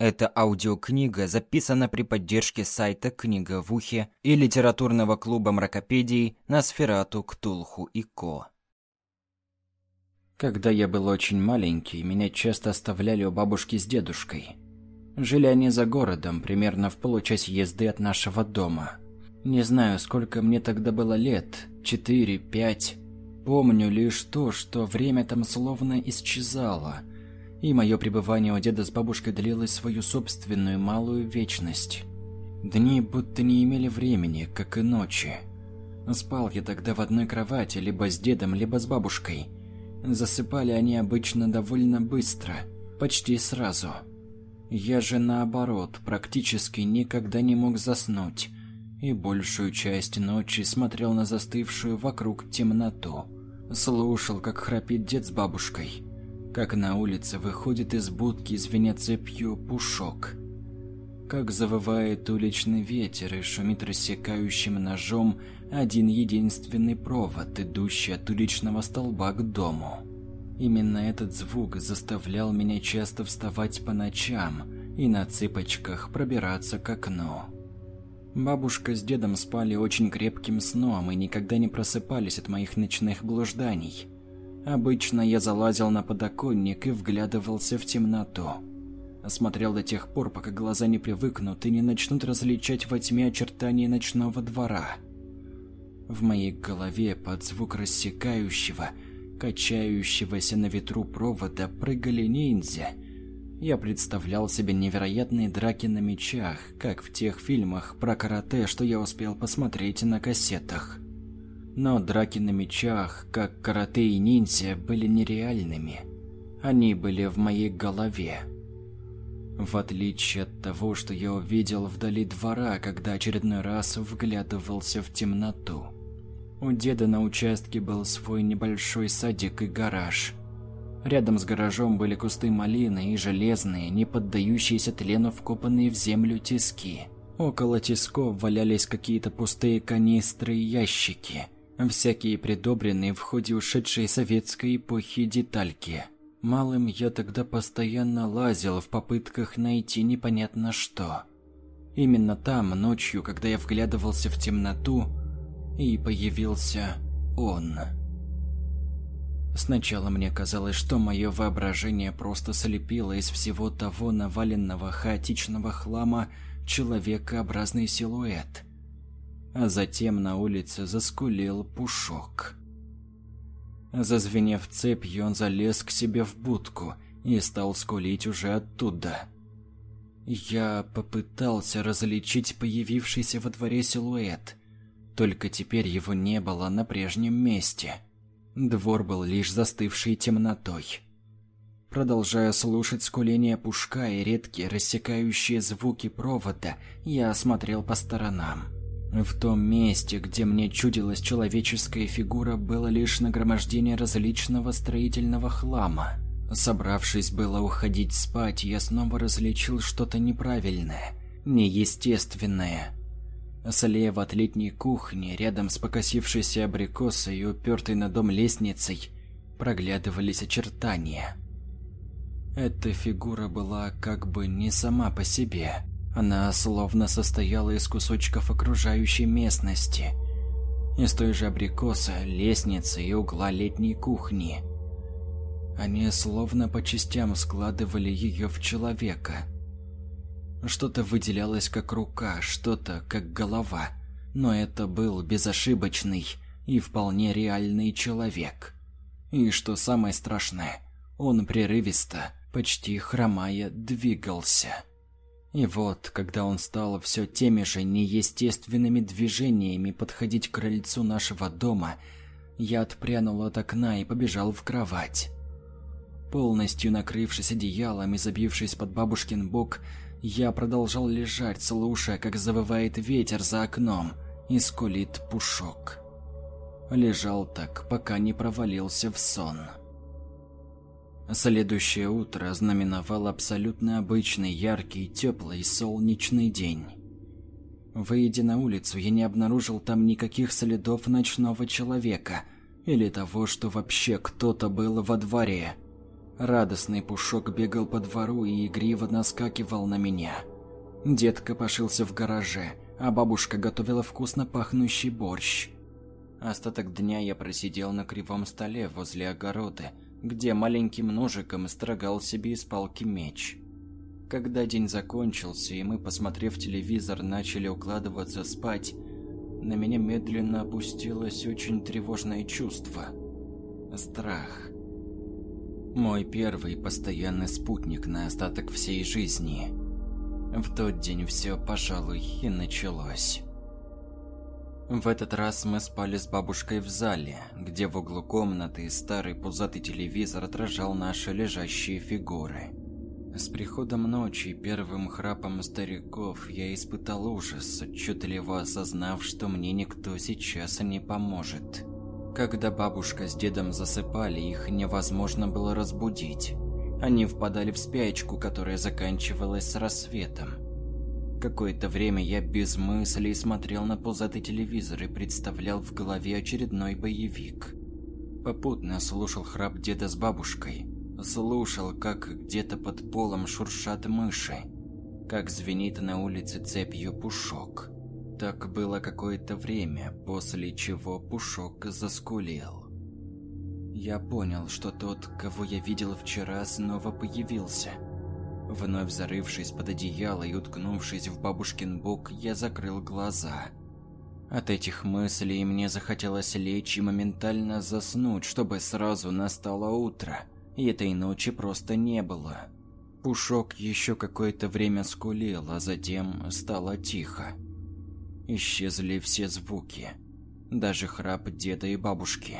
Эта аудиокнига записана при поддержке сайта «Книга в ухе» и литературного клуба мракопедий «Носферату, Ктулху и Ко». Когда я был очень маленький, меня часто оставляли у бабушки с дедушкой. Жили они за городом, примерно в получасе езды от нашего дома. Не знаю, сколько мне тогда было лет, четыре, пять. Помню лишь то, что время там словно исчезало – и мое пребывание у деда с бабушкой длилось свою собственную малую вечность. Дни будто не имели времени, как и ночи. Спал я тогда в одной кровати, либо с дедом, либо с бабушкой. Засыпали они обычно довольно быстро, почти сразу. Я же наоборот, практически никогда не мог заснуть, и большую часть ночи смотрел на застывшую вокруг темноту. Слушал, как храпит дед с бабушкой – как на улице выходит из будки, звеня цепью, пушок. Как завывает уличный ветер и шумит рассекающим ножом один единственный провод, идущий от уличного столба к дому. Именно этот звук заставлял меня часто вставать по ночам и на цыпочках пробираться к окну. Бабушка с дедом спали очень крепким сном и никогда не просыпались от моих ночных блужданий – Обычно я залазил на подоконник и вглядывался в темноту. Осмотрел до тех пор, пока глаза не привыкнут и не начнут различать во тьме очертания ночного двора. В моей голове под звук рассекающего, качающегося на ветру провода прыгали ниндзя. Я представлял себе невероятные драки на мечах, как в тех фильмах про карате, что я успел посмотреть на кассетах. Но драки на мечах, как карате и ниндзя, были нереальными. Они были в моей голове. В отличие от того, что я увидел вдали двора, когда очередной раз вглядывался в темноту. У деда на участке был свой небольшой садик и гараж. Рядом с гаражом были кусты малины и железные, не поддающиеся тлену вкопанные в землю тиски. Около тисков валялись какие-то пустые канистры и ящики – всякие придобренные в ходе ушедшей советской эпохи детальки. Малым я тогда постоянно лазил в попытках найти непонятно что. Именно там, ночью, когда я вглядывался в темноту, и появился он. Сначала мне казалось, что мое воображение просто слепило из всего того наваленного хаотичного хлама человекообразный силуэт – а затем на улице заскулил Пушок. Зазвенев цепью, он залез к себе в будку и стал скулить уже оттуда. Я попытался различить появившийся во дворе силуэт, только теперь его не было на прежнем месте. Двор был лишь застывшей темнотой. Продолжая слушать скуление пушка и редкие рассекающие звуки провода, я осмотрел по сторонам. В том месте, где мне чудилась человеческая фигура, было лишь нагромождение различного строительного хлама. Собравшись было уходить спать, я снова различил что-то неправильное, неестественное. Слева от летней кухни, рядом с покосившейся абрикосой и упертой на дом лестницей, проглядывались очертания. Эта фигура была как бы не сама по себе. Она словно состояла из кусочков окружающей местности. Из той же абрикоса, лестницы и угла летней кухни. Они словно по частям складывали ее в человека. Что-то выделялось как рука, что-то как голова. Но это был безошибочный и вполне реальный человек. И что самое страшное, он прерывисто, почти хромая, двигался. И вот, когда он стал все теми же неестественными движениями подходить к крыльцу нашего дома, я отпрянул от окна и побежал в кровать. Полностью накрывшись одеялом и забившись под бабушкин бок, я продолжал лежать, слушая, как завывает ветер за окном и скулит пушок. Лежал так, пока не провалился в сон. Следующее утро знаменовал абсолютно обычный, яркий, теплый, солнечный день. Выйдя на улицу, я не обнаружил там никаких следов ночного человека или того, что вообще кто-то был во дворе. Радостный пушок бегал по двору и игриво наскакивал на меня. Дед копошился в гараже, а бабушка готовила вкусно пахнущий борщ. Остаток дня я просидел на кривом столе возле огорода, где маленьким ножиком строгал себе из палки меч. Когда день закончился, и мы, посмотрев телевизор, начали укладываться спать, на меня медленно опустилось очень тревожное чувство. Страх. Мой первый постоянный спутник на остаток всей жизни. В тот день все, пожалуй, и началось. В этот раз мы спали с бабушкой в зале, где в углу комнаты старый пузатый телевизор отражал наши лежащие фигуры. С приходом ночи и первым храпом стариков я испытал ужас, отчетливо осознав, что мне никто сейчас не поможет. Когда бабушка с дедом засыпали, их невозможно было разбудить. Они впадали в спячку, которая заканчивалась с рассветом. Какое-то время я без мыслей смотрел на пузатый телевизор и представлял в голове очередной боевик. Попутно слушал храп деда с бабушкой. Слушал, как где-то под полом шуршат мыши. Как звенит на улице цепью пушок. Так было какое-то время, после чего пушок заскулил. Я понял, что тот, кого я видел вчера, снова появился – Вновь зарывшись под одеяло и уткнувшись в бабушкин бок, я закрыл глаза. От этих мыслей мне захотелось лечь и моментально заснуть, чтобы сразу настало утро. И этой ночи просто не было. Пушок еще какое-то время скулил, а затем стало тихо. Исчезли все звуки. Даже храп деда и бабушки.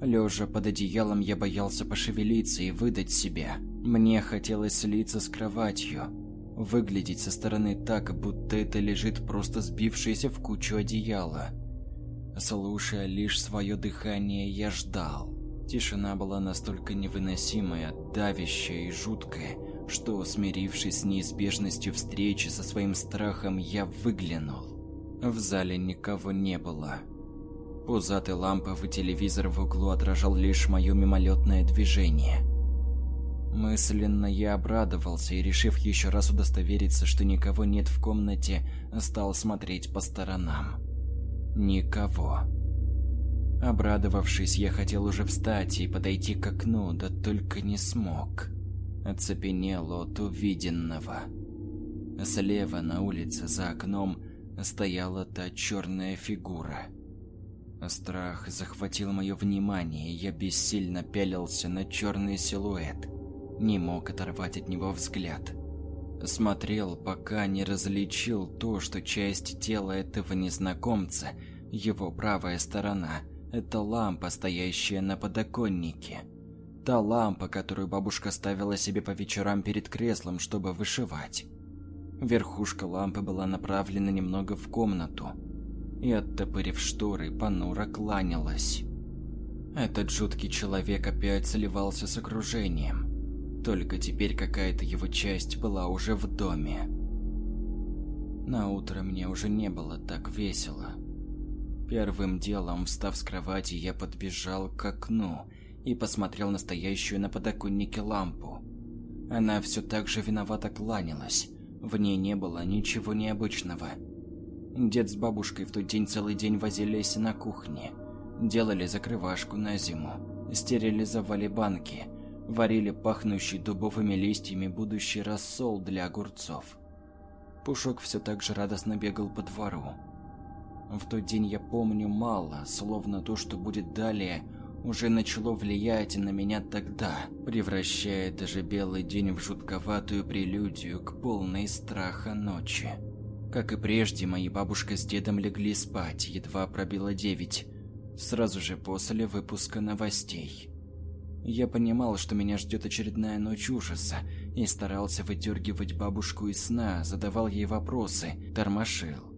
Лежа под одеялом, я боялся пошевелиться и выдать себя. Мне хотелось слиться с кроватью, выглядеть со стороны так, будто это лежит просто сбившееся в кучу одеяло. Слушая лишь свое дыхание, я ждал. Тишина была настолько невыносимая, давящая и жуткая, что, смирившись с неизбежностью встречи со своим страхом, я выглянул. В зале никого не было. Пузатый ламповый телевизор в углу отражал лишь мое мимолетное движение. Мысленно я обрадовался и, решив еще раз удостовериться, что никого нет в комнате, стал смотреть по сторонам. Никого. Обрадовавшись, я хотел уже встать и подойти к окну, да только не смог. Оцепенел от увиденного. Слева на улице за окном стояла та черная фигура – Страх захватил мое внимание, и я бессильно пялился на черный силуэт. Не мог оторвать от него взгляд. Смотрел, пока не различил то, что часть тела этого незнакомца, его правая сторона, это лампа, стоящая на подоконнике. Та лампа, которую бабушка ставила себе по вечерам перед креслом, чтобы вышивать. Верхушка лампы была направлена немного в комнату, и, оттопырив шторы, понуро кланялась. Этот жуткий человек опять сливался с окружением. Только теперь какая-то его часть была уже в доме. На утро мне уже не было так весело. Первым делом, встав с кровати, я подбежал к окну и посмотрел на стоящую на подоконнике лампу. Она все так же виновато кланялась. В ней не было ничего необычного. Дед с бабушкой в тот день целый день возились на кухне. Делали закрывашку на зиму, стерилизовали банки, варили пахнущий дубовыми листьями будущий рассол для огурцов. Пушок все так же радостно бегал по двору. В тот день я помню мало, словно то, что будет далее, уже начало влиять на меня тогда, превращая даже белый день в жутковатую прелюдию к полной страха ночи. Как и прежде, мои бабушка с дедом легли спать, едва пробило девять, сразу же после выпуска новостей. Я понимал, что меня ждет очередная ночь ужаса, и старался выдергивать бабушку из сна, задавал ей вопросы, тормошил.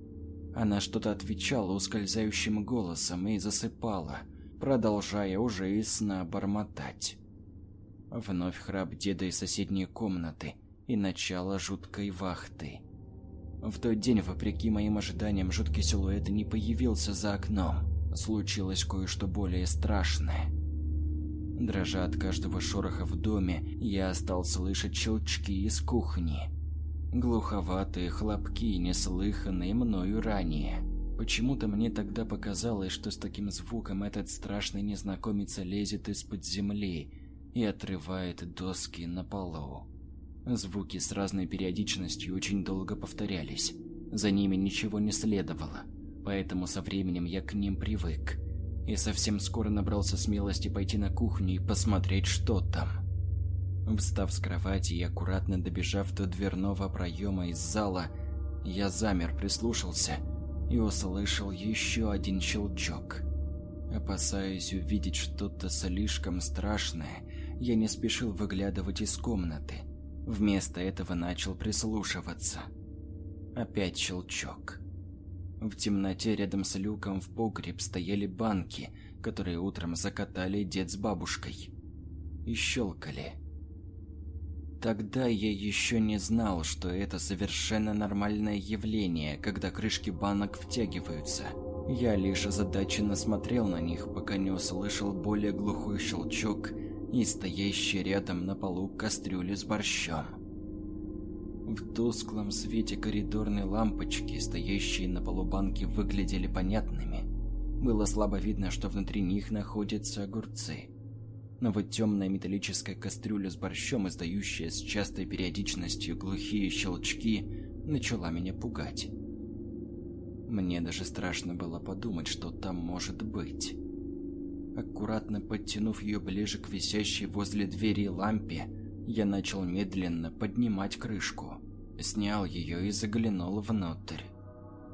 Она что-то отвечала ускользающим голосом и засыпала, продолжая уже из сна бормотать. Вновь храп деда из соседней комнаты и начало жуткой вахты. В тот день, вопреки моим ожиданиям, жуткий силуэт не появился за окном. Случилось кое-что более страшное. Дрожа от каждого шороха в доме, я стал слышать щелчки из кухни. Глуховатые хлопки, неслыханные мною ранее. Почему-то мне тогда показалось, что с таким звуком этот страшный незнакомец лезет из-под земли и отрывает доски на полу. Звуки с разной периодичностью очень долго повторялись. За ними ничего не следовало, поэтому со временем я к ним привык. И совсем скоро набрался смелости пойти на кухню и посмотреть, что там. Встав с кровати и аккуратно добежав до дверного проема из зала, я замер, прислушался – и услышал еще один щелчок. Опасаясь увидеть что-то слишком страшное, я не спешил выглядывать из комнаты. Вместо этого начал прислушиваться. Опять щелчок. В темноте рядом с люком в погреб стояли банки, которые утром закатали дед с бабушкой. И щелкали. Тогда я еще не знал, что это совершенно нормальное явление, когда крышки банок втягиваются. Я лишь озадаченно смотрел на них, пока не услышал более глухой щелчок и стоящий рядом на полу кастрюли с борщом. В тусклом свете коридорной лампочки, стоящие на полу банки, выглядели понятными. Было слабо видно, что внутри них находятся огурцы но вот темная металлическая кастрюля с борщом, издающая с частой периодичностью глухие щелчки, начала меня пугать. Мне даже страшно было подумать, что там может быть. Аккуратно подтянув ее ближе к висящей возле двери лампе, я начал медленно поднимать крышку. Снял ее и заглянул внутрь.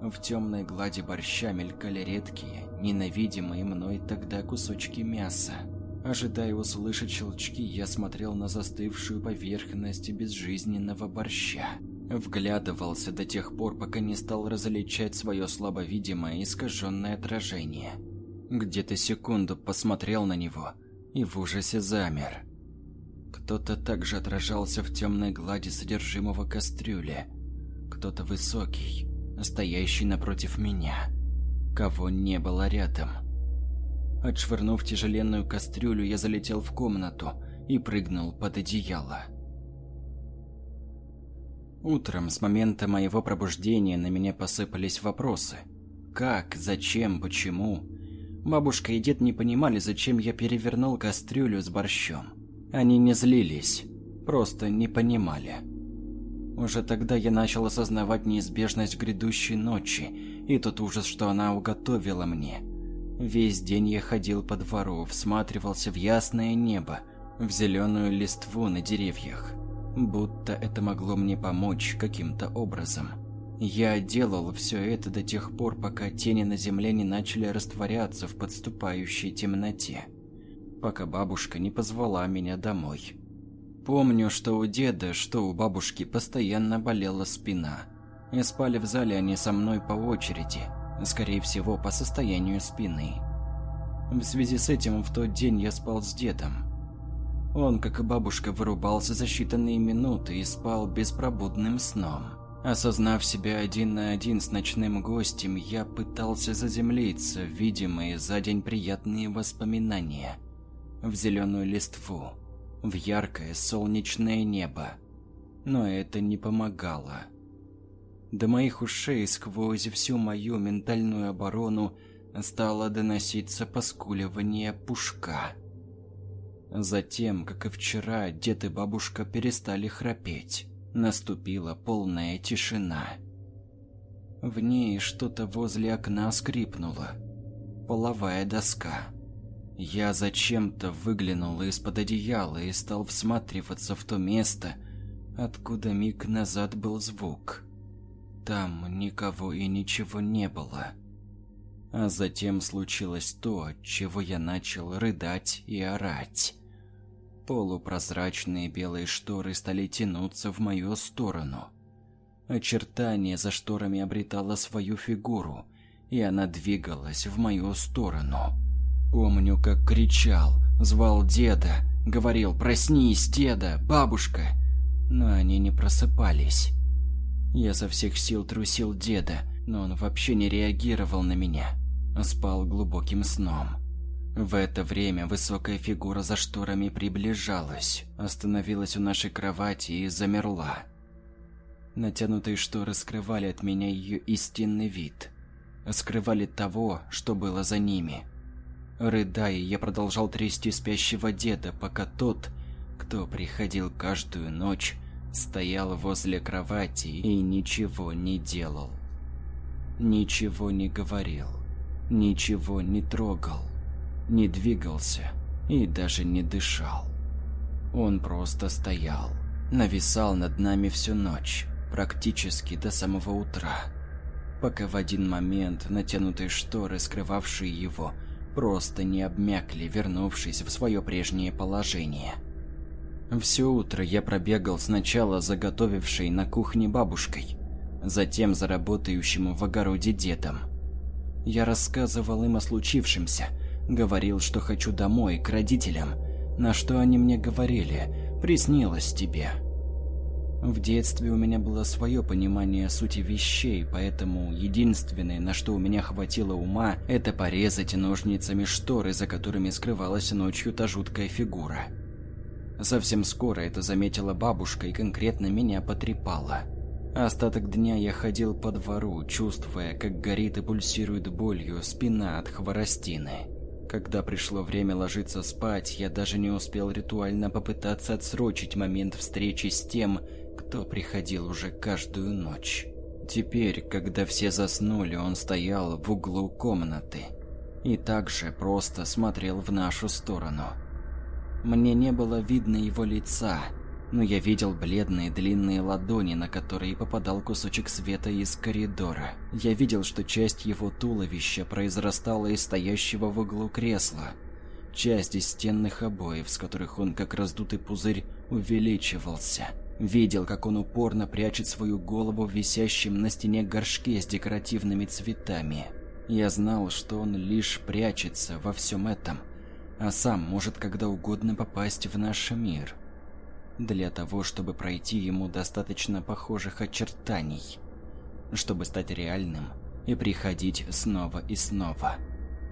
В темной глади борща мелькали редкие, ненавидимые мной тогда кусочки мяса. Ожидая услышать щелчки, я смотрел на застывшую поверхность безжизненного борща. Вглядывался до тех пор, пока не стал различать свое слабовидимое искаженное отражение. Где-то секунду посмотрел на него и в ужасе замер. Кто-то также отражался в темной глади содержимого кастрюли. Кто-то высокий, стоящий напротив меня. Кого не было рядом. Отшвырнув тяжеленную кастрюлю, я залетел в комнату и прыгнул под одеяло. Утром, с момента моего пробуждения, на меня посыпались вопросы. Как, зачем, почему? Бабушка и дед не понимали, зачем я перевернул кастрюлю с борщом. Они не злились, просто не понимали. Уже тогда я начал осознавать неизбежность грядущей ночи и тот ужас, что она уготовила мне – Весь день я ходил по двору, всматривался в ясное небо, в зеленую листву на деревьях. Будто это могло мне помочь каким-то образом. Я делал все это до тех пор, пока тени на земле не начали растворяться в подступающей темноте. Пока бабушка не позвала меня домой. Помню, что у деда, что у бабушки постоянно болела спина. И спали в зале они со мной по очереди – скорее всего, по состоянию спины. В связи с этим в тот день я спал с дедом. Он, как и бабушка, вырубался за считанные минуты и спал беспробудным сном. Осознав себя один на один с ночным гостем, я пытался заземлиться видимые за день приятные воспоминания. В зеленую листву, в яркое солнечное небо. Но это не помогало. До моих ушей сквозь всю мою ментальную оборону стало доноситься поскуливание пушка. Затем, как и вчера, дед и бабушка перестали храпеть. Наступила полная тишина. В ней что-то возле окна скрипнуло. Половая доска. Я зачем-то выглянул из-под одеяла и стал всматриваться в то место, откуда миг назад был звук. Там никого и ничего не было. А затем случилось то, от чего я начал рыдать и орать. Полупрозрачные белые шторы стали тянуться в мою сторону. Очертание за шторами обретало свою фигуру, и она двигалась в мою сторону. Помню, как кричал, звал деда, говорил «Проснись, деда, бабушка!» Но они не просыпались. Я со всех сил трусил деда, но он вообще не реагировал на меня. Спал глубоким сном. В это время высокая фигура за шторами приближалась, остановилась у нашей кровати и замерла. Натянутые шторы скрывали от меня ее истинный вид. Скрывали того, что было за ними. Рыдая, я продолжал трясти спящего деда, пока тот, кто приходил каждую ночь, стоял возле кровати и ничего не делал. Ничего не говорил, ничего не трогал, не двигался и даже не дышал. Он просто стоял, нависал над нами всю ночь, практически до самого утра, пока в один момент натянутые шторы, скрывавшие его, просто не обмякли, вернувшись в свое прежнее положение. Все утро я пробегал сначала заготовившей на кухне бабушкой, затем за работающим в огороде дедом. Я рассказывал им о случившемся, говорил, что хочу домой, к родителям, на что они мне говорили «приснилось тебе». В детстве у меня было свое понимание сути вещей, поэтому единственное, на что у меня хватило ума, это порезать ножницами шторы, за которыми скрывалась ночью та жуткая фигура. Совсем скоро это заметила бабушка и конкретно меня потрепала. Остаток дня я ходил по двору, чувствуя, как горит и пульсирует болью спина от хворостины. Когда пришло время ложиться спать, я даже не успел ритуально попытаться отсрочить момент встречи с тем, кто приходил уже каждую ночь. Теперь, когда все заснули, он стоял в углу комнаты и также просто смотрел в нашу сторону. Мне не было видно его лица, но я видел бледные длинные ладони, на которые попадал кусочек света из коридора. Я видел, что часть его туловища произрастала из стоящего в углу кресла. Часть из стенных обоев, с которых он, как раздутый пузырь, увеличивался – Видел, как он упорно прячет свою голову в висящем на стене горшке с декоративными цветами. Я знал, что он лишь прячется во всем этом, а сам может когда угодно попасть в наш мир. Для того, чтобы пройти ему достаточно похожих очертаний, чтобы стать реальным и приходить снова и снова.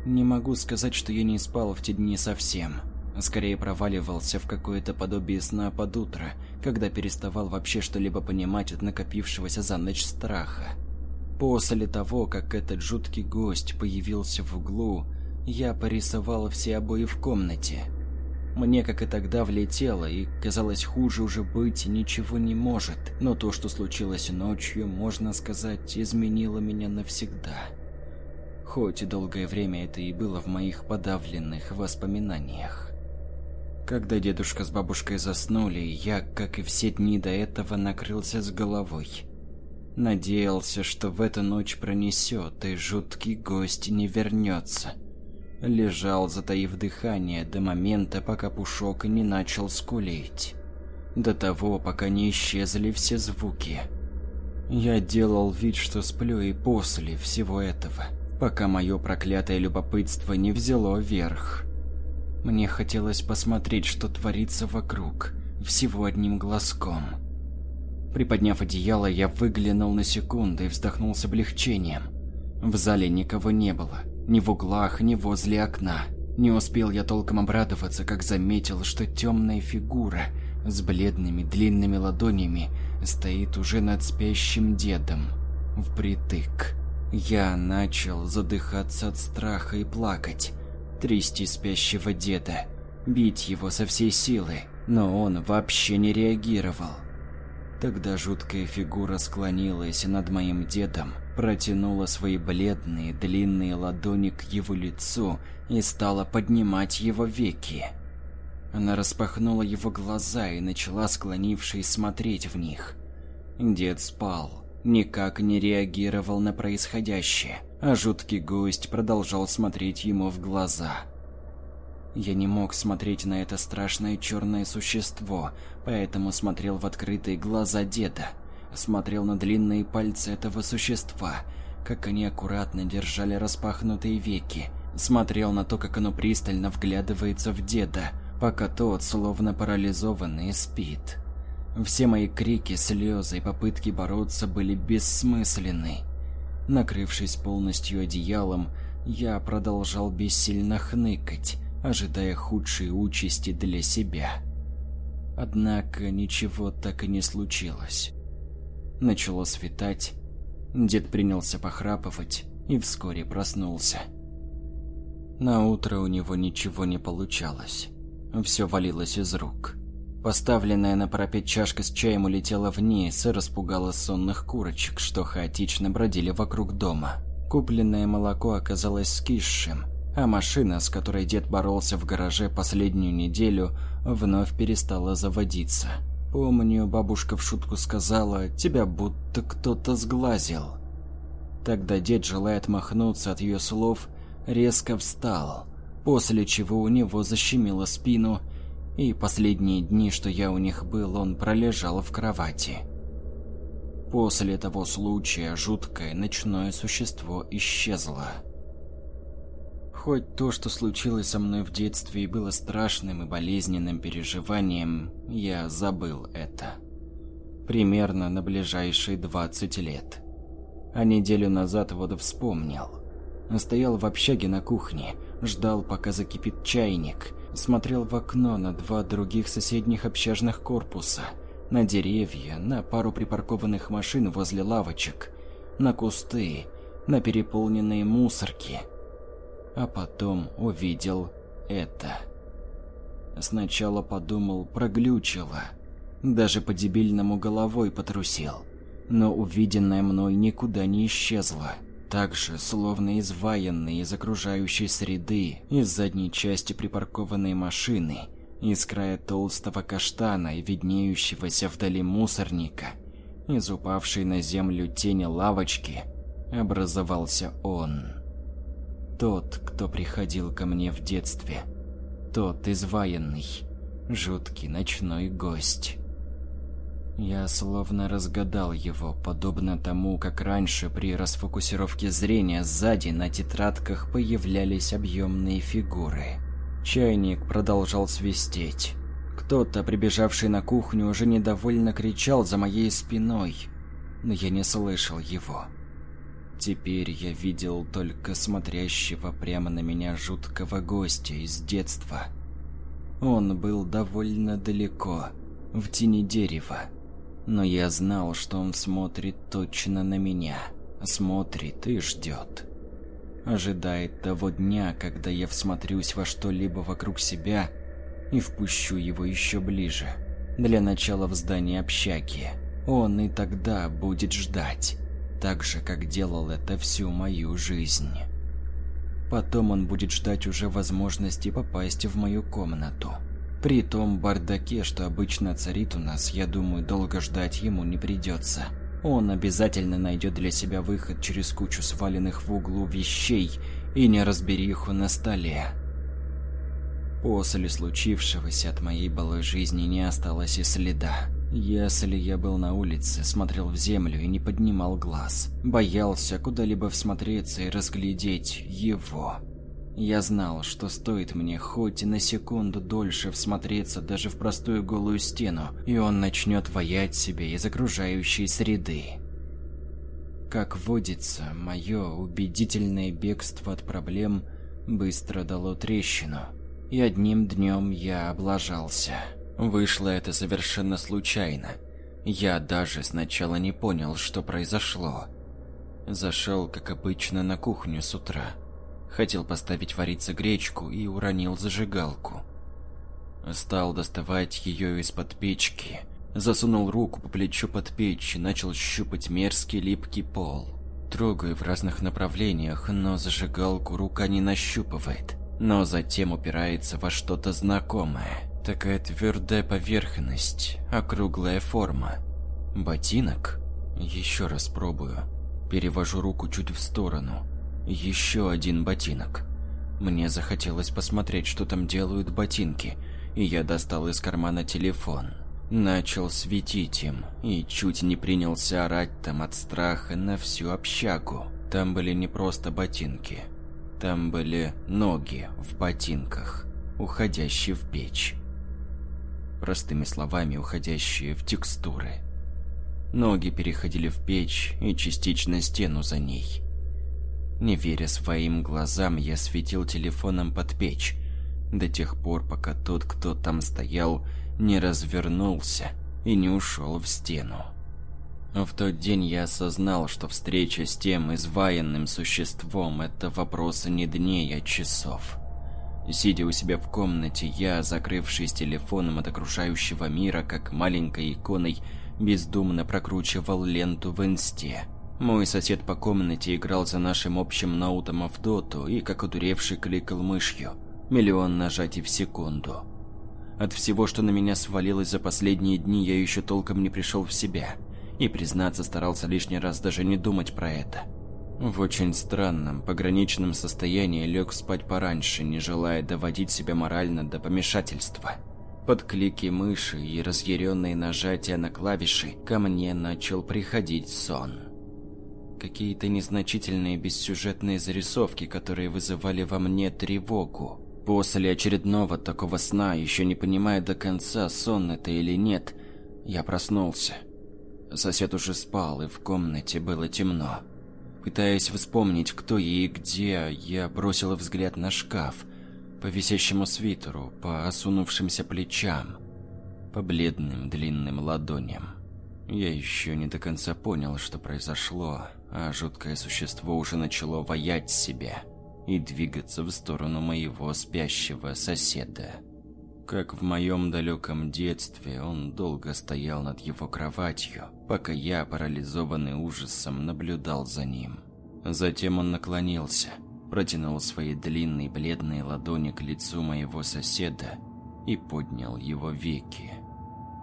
Не могу сказать, что я не спал в те дни совсем – Скорее проваливался в какое-то подобие сна под утро, когда переставал вообще что-либо понимать от накопившегося за ночь страха. После того, как этот жуткий гость появился в углу, я порисовал все обои в комнате. Мне, как и тогда, влетело, и казалось, хуже уже быть ничего не может, но то, что случилось ночью, можно сказать, изменило меня навсегда. Хоть и долгое время это и было в моих подавленных воспоминаниях. Когда дедушка с бабушкой заснули, я, как и все дни до этого, накрылся с головой. Надеялся, что в эту ночь пронесет, и жуткий гость не вернется. Лежал, затаив дыхание, до момента, пока Пушок не начал скулить. До того, пока не исчезли все звуки. Я делал вид, что сплю и после всего этого, пока мое проклятое любопытство не взяло верх. Мне хотелось посмотреть, что творится вокруг, всего одним глазком. Приподняв одеяло, я выглянул на секунду и вздохнул с облегчением. В зале никого не было, ни в углах, ни возле окна. Не успел я толком обрадоваться, как заметил, что темная фигура с бледными длинными ладонями стоит уже над спящим дедом, впритык. Я начал задыхаться от страха и плакать трясти спящего деда, бить его со всей силы, но он вообще не реагировал. Тогда жуткая фигура склонилась над моим дедом, протянула свои бледные длинные ладони к его лицу и стала поднимать его веки. Она распахнула его глаза и начала, склонившись, смотреть в них. Дед спал, никак не реагировал на происходящее а жуткий гость продолжал смотреть ему в глаза. Я не мог смотреть на это страшное черное существо, поэтому смотрел в открытые глаза деда, смотрел на длинные пальцы этого существа, как они аккуратно держали распахнутые веки, смотрел на то, как оно пристально вглядывается в деда, пока тот, словно парализованный, спит. Все мои крики, слезы и попытки бороться были бессмысленны. Накрывшись полностью одеялом, я продолжал бессильно хныкать, ожидая худшей участи для себя. Однако ничего так и не случилось. Начало светать, дед принялся похрапывать и вскоре проснулся. На утро у него ничего не получалось. Все валилось из рук. Поставленная на парапет чашка с чаем улетела вниз и распугала сонных курочек, что хаотично бродили вокруг дома. Купленное молоко оказалось скисшим, а машина, с которой дед боролся в гараже последнюю неделю, вновь перестала заводиться. Помню, бабушка в шутку сказала, тебя будто кто-то сглазил. Тогда дед, желая отмахнуться от ее слов, резко встал, после чего у него защемило спину, и последние дни, что я у них был, он пролежал в кровати. После того случая жуткое ночное существо исчезло. Хоть то, что случилось со мной в детстве и было страшным и болезненным переживанием, я забыл это. Примерно на ближайшие 20 лет. А неделю назад вот вспомнил. Стоял в общаге на кухне, ждал, пока закипит чайник, смотрел в окно на два других соседних общажных корпуса, на деревья, на пару припаркованных машин возле лавочек, на кусты, на переполненные мусорки – а потом увидел это. Сначала подумал, проглючило. Даже по-дебильному головой потрусил. Но увиденное мной никуда не исчезло. Так же, словно изваянный из окружающей среды, из задней части припаркованной машины, из края толстого каштана и виднеющегося вдали мусорника, из упавшей на землю тени лавочки, образовался он. Тот, кто приходил ко мне в детстве. Тот изваянный, жуткий ночной гость. Я словно разгадал его, подобно тому, как раньше при расфокусировке зрения сзади на тетрадках появлялись объемные фигуры. Чайник продолжал свистеть. Кто-то, прибежавший на кухню, уже недовольно кричал за моей спиной, но я не слышал его. Теперь я видел только смотрящего прямо на меня жуткого гостя из детства. Он был довольно далеко, в тени дерева. Но я знал, что он смотрит точно на меня. Смотрит и ждет. Ожидает того дня, когда я всмотрюсь во что-либо вокруг себя и впущу его еще ближе. Для начала в здание общаги. Он и тогда будет ждать так же, как делал это всю мою жизнь. Потом он будет ждать уже возможности попасть в мою комнату. При том бардаке, что обычно царит у нас, я думаю, долго ждать ему не придется. Он обязательно найдет для себя выход через кучу сваленных в углу вещей и неразбериху на столе. После случившегося от моей былой жизни не осталось и следа. Если я был на улице, смотрел в землю и не поднимал глаз, боялся куда-либо всмотреться и разглядеть его. Я знал, что стоит мне хоть на секунду дольше всмотреться даже в простую голую стену, и он начнет воять себе из окружающей среды. Как водится, мое убедительное бегство от проблем быстро дало трещину, и одним днем я облажался. Вышло это совершенно случайно. Я даже сначала не понял, что произошло. Зашел, как обычно, на кухню с утра. Хотел поставить вариться гречку и уронил зажигалку. Стал доставать ее из-под печки. Засунул руку по плечу под печь и начал щупать мерзкий липкий пол. Трогаю в разных направлениях, но зажигалку рука не нащупывает. Но затем упирается во что-то знакомое. Такая твердая поверхность, округлая форма. Ботинок? Еще раз пробую. Перевожу руку чуть в сторону. Еще один ботинок. Мне захотелось посмотреть, что там делают ботинки, и я достал из кармана телефон. Начал светить им, и чуть не принялся орать там от страха на всю общагу. Там были не просто ботинки. Там были ноги в ботинках, уходящие в печь простыми словами уходящие в текстуры. Ноги переходили в печь и частично стену за ней. Не веря своим глазам, я светил телефоном под печь, до тех пор, пока тот, кто там стоял, не развернулся и не ушел в стену. В тот день я осознал, что встреча с тем изваянным существом – это вопросы не дней, а часов. Сидя у себя в комнате, я, закрывшись телефоном от окружающего мира, как маленькой иконой, бездумно прокручивал ленту в инсте. Мой сосед по комнате играл за нашим общим ноутом в доту и, как удуревший, кликал мышью. Миллион нажатий в секунду. От всего, что на меня свалилось за последние дни, я еще толком не пришел в себя. И, признаться, старался лишний раз даже не думать про это. В очень странном, пограничном состоянии лег спать пораньше, не желая доводить себя морально до помешательства. Под клики мыши и разъяренные нажатия на клавиши ко мне начал приходить сон. Какие-то незначительные бессюжетные зарисовки, которые вызывали во мне тревогу. После очередного такого сна, еще не понимая до конца, сон это или нет, я проснулся. Сосед уже спал, и в комнате было темно. Пытаясь вспомнить, кто и где, я бросил взгляд на шкаф, по висящему свитеру, по осунувшимся плечам, по бледным длинным ладоням. Я еще не до конца понял, что произошло, а жуткое существо уже начало воять себя и двигаться в сторону моего спящего соседа. Как в моем далеком детстве, он долго стоял над его кроватью, пока я, парализованный ужасом, наблюдал за ним. Затем он наклонился, протянул свои длинные бледные ладони к лицу моего соседа и поднял его веки.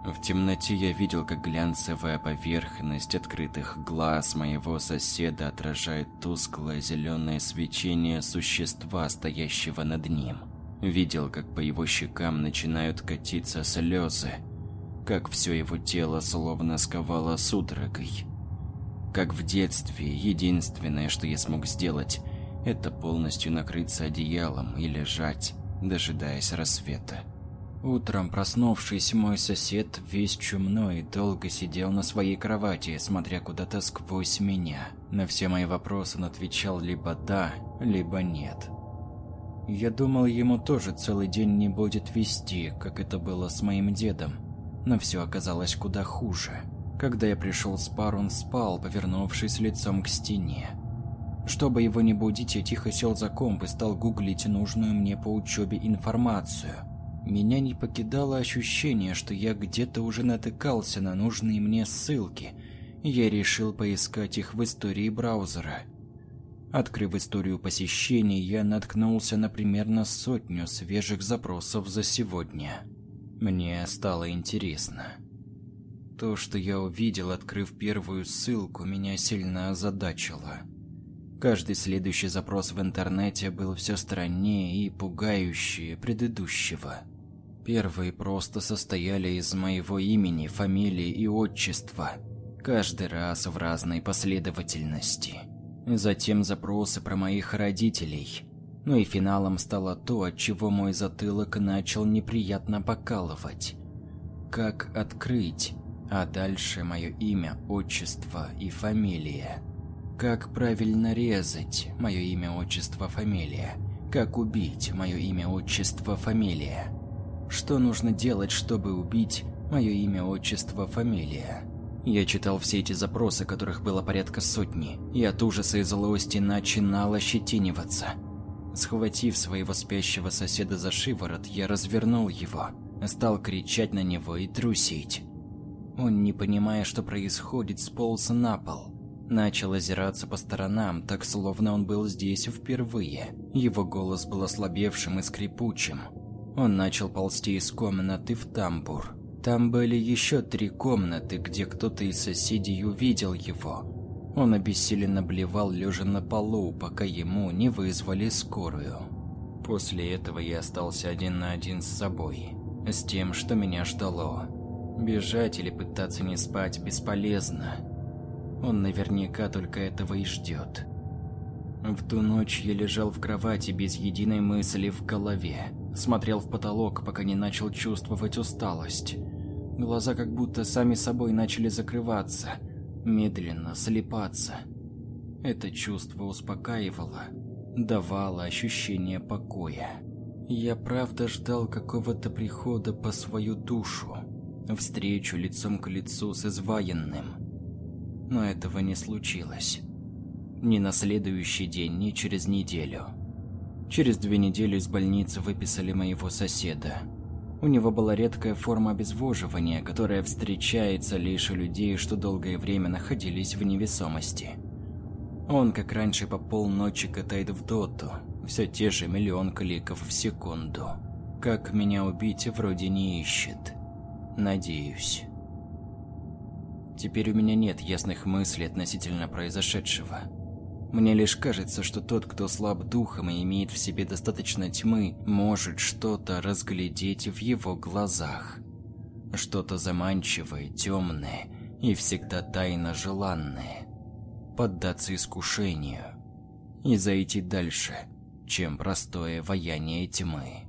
В темноте я видел, как глянцевая поверхность открытых глаз моего соседа отражает тусклое зеленое свечение существа, стоящего над ним. Видел, как по его щекам начинают катиться слезы, как все его тело словно сковало судорогой. Как в детстве, единственное, что я смог сделать, это полностью накрыться одеялом и лежать, дожидаясь рассвета. Утром, проснувшись, мой сосед, весь чумной, долго сидел на своей кровати, смотря куда-то сквозь меня. На все мои вопросы он отвечал либо «да», либо «нет». Я думал, ему тоже целый день не будет вести, как это было с моим дедом. Но все оказалось куда хуже. Когда я пришел с пар, он спал, повернувшись лицом к стене. Чтобы его не будить, я тихо сел за комп и стал гуглить нужную мне по учебе информацию – меня не покидало ощущение, что я где-то уже натыкался на нужные мне ссылки, я решил поискать их в истории браузера. Открыв историю посещений, я наткнулся на примерно сотню свежих запросов за сегодня. Мне стало интересно. То, что я увидел, открыв первую ссылку, меня сильно озадачило. Каждый следующий запрос в интернете был все страннее и пугающее предыдущего. Первые просто состояли из моего имени, фамилии и отчества, каждый раз в разной последовательности. Затем запросы про моих родителей. Ну и финалом стало то, от чего мой затылок начал неприятно покалывать. Как открыть, а дальше мое имя, отчество и фамилия. Как правильно резать мое имя, отчество, фамилия. Как убить мое имя, отчество, фамилия. Что нужно делать, чтобы убить мое имя, отчество, фамилия? Я читал все эти запросы, которых было порядка сотни, и от ужаса и злости начинал ощетиниваться. Схватив своего спящего соседа за шиворот, я развернул его, стал кричать на него и трусить. Он, не понимая, что происходит, сполз на пол. Начал озираться по сторонам, так словно он был здесь впервые. Его голос был ослабевшим и скрипучим. Он начал ползти из комнаты в тамбур. Там были еще три комнаты, где кто-то из соседей увидел его. Он обессиленно блевал, лежа на полу, пока ему не вызвали скорую. После этого я остался один на один с собой, с тем, что меня ждало. Бежать или пытаться не спать бесполезно. Он наверняка только этого и ждет. В ту ночь я лежал в кровати без единой мысли в голове. Смотрел в потолок, пока не начал чувствовать усталость. Глаза как будто сами собой начали закрываться, медленно слепаться. Это чувство успокаивало, давало ощущение покоя. Я правда ждал какого-то прихода по свою душу, встречу лицом к лицу с изваянным. Но этого не случилось. Ни на следующий день, ни через неделю. Через две недели из больницы выписали моего соседа. У него была редкая форма обезвоживания, которая встречается лишь у людей, что долгое время находились в невесомости. Он, как раньше, по полночи катает в доту, все те же миллион кликов в секунду. Как меня убить, вроде не ищет. Надеюсь. Теперь у меня нет ясных мыслей относительно произошедшего. Мне лишь кажется, что тот, кто слаб духом и имеет в себе достаточно тьмы, может что-то разглядеть в его глазах. Что-то заманчивое, темное и всегда тайно желанное. Поддаться искушению и зайти дальше, чем простое ваяние тьмы.